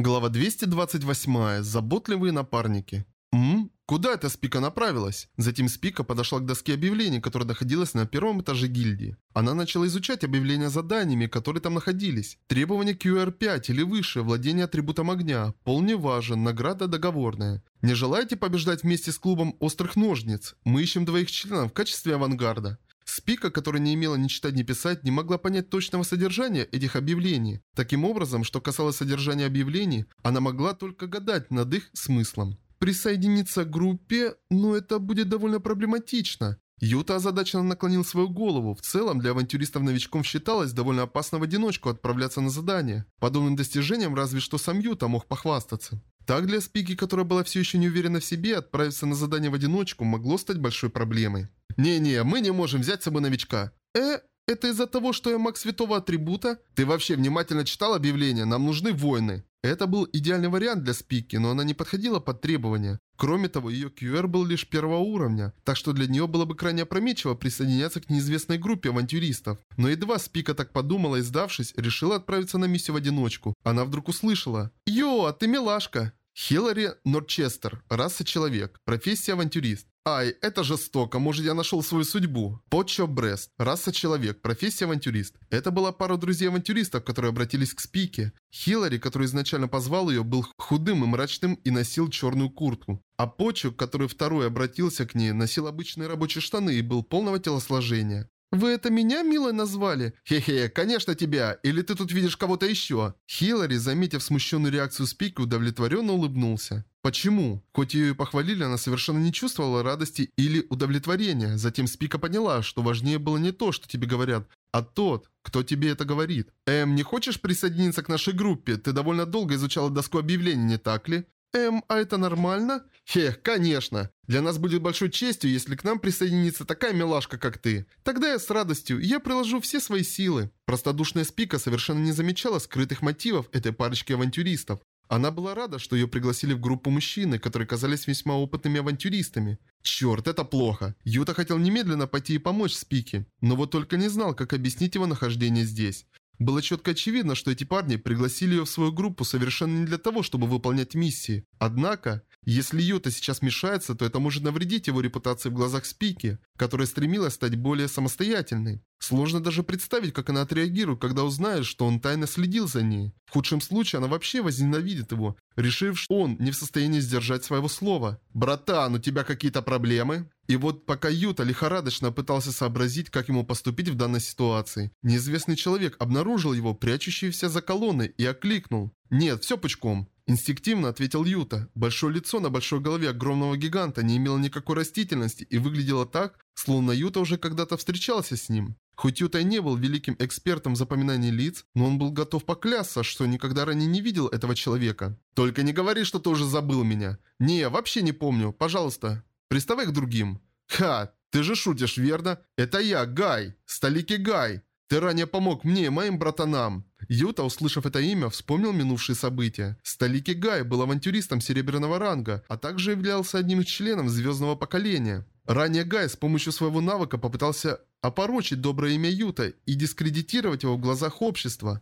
Глава 228. Заботливые напарники. «М? Куда эта Спика направилась?» Затем Спика подошла к доске объявлений, которая находилась на первом этаже гильдии. Она начала изучать объявления заданиями, которые там находились. Требования QR5 или выше, владение атрибутом огня, пол не важен, награда договорная. Не желаете побеждать вместе с клубом острых ножниц? Мы ищем двоих членов в качестве авангарда. Спика, которая не имела ни читать, ни писать, не могла понять точного содержания этих объявлений. Таким образом, что касалось содержания объявлений, она могла только гадать над их смыслом. Присоединиться к группе, но это будет довольно проблематично. Юта озадаченно наклонил свою голову. В целом, для авантюристов-новичков считалось довольно опасно в одиночку отправляться на задание. Подобным достижением разве что сам Юта мог похвастаться. Так для Спики, которая была все еще не уверена в себе, отправиться на задание в одиночку могло стать большой проблемой. «Не-не, мы не можем взять с собой новичка». «Э, это из-за того, что я маг святого атрибута? Ты вообще внимательно читал объявление? Нам нужны воины». Это был идеальный вариант для Спики, но она не подходила под требования. Кроме того, ее QR был лишь первого уровня, так что для нее было бы крайне опрометчиво присоединяться к неизвестной группе авантюристов. Но едва Спика так подумала и сдавшись, решила отправиться на миссию в одиночку. Она вдруг услышала «Йо, а ты милашка!» Хиллари Норчестер. Раса человек. Профессия авантюрист. Ай, это жестоко, может я нашел свою судьбу. Почо Брест. Раса человек. Профессия авантюрист. Это была пара друзей-авантюристов, которые обратились к Спике. Хиллари, который изначально позвал ее, был худым и мрачным и носил черную куртку. А Почо, который второй обратился к ней, носил обычные рабочие штаны и был полного телосложения. «Вы это меня, милой, назвали?» «Хе-хе, конечно тебя! Или ты тут видишь кого-то еще?» Хиллари, заметив смущенную реакцию Спики, удовлетворенно улыбнулся. Почему? Хоть ее и похвалили, она совершенно не чувствовала радости или удовлетворения. Затем Спика поняла, что важнее было не то, что тебе говорят, а тот, кто тебе это говорит. «Эм, не хочешь присоединиться к нашей группе? Ты довольно долго изучала доску объявлений, не так ли?» «Эм, а это нормально?» «Хех, конечно. Для нас будет большой честью, если к нам присоединится такая милашка, как ты. Тогда я с радостью, я приложу все свои силы». Простодушная Спика совершенно не замечала скрытых мотивов этой парочки авантюристов. Она была рада, что ее пригласили в группу мужчины, которые казались весьма опытными авантюристами. Черт, это плохо. Юта хотел немедленно пойти и помочь Спике, но вот только не знал, как объяснить его нахождение здесь. Было четко очевидно, что эти парни пригласили ее в свою группу совершенно не для того, чтобы выполнять миссии. Однако, если Юта сейчас мешается, то это может навредить его репутации в глазах Спики, которая стремилась стать более самостоятельной. Сложно даже представить, как она отреагирует, когда узнает, что он тайно следил за ней. В худшем случае она вообще возненавидит его, решив, что он не в состоянии сдержать своего слова. «Братан, у тебя какие-то проблемы?» И вот пока Юта лихорадочно пытался сообразить, как ему поступить в данной ситуации, неизвестный человек обнаружил его, прячущийся за колонной, и окликнул. «Нет, все пучком». Инстинктивно ответил Юта. Большое лицо на большой голове огромного гиганта не имело никакой растительности и выглядело так, словно Юта уже когда-то встречался с ним. Хоть Юта и не был великим экспертом в запоминании лиц, но он был готов поклясться, что никогда ранее не видел этого человека. «Только не говори, что ты уже забыл меня». «Не, вообще не помню. Пожалуйста, приставай к другим». «Ха, ты же шутишь, верно? Это я, Гай, Столики Гай. Ты ранее помог мне и моим братанам». Юта, услышав это имя, вспомнил минувшие события. Столики Гай был авантюристом серебряного ранга, а также являлся одним из членов звездного поколения. Ранее Гай с помощью своего навыка попытался опорочить доброе имя Юта и дискредитировать его в глазах общества.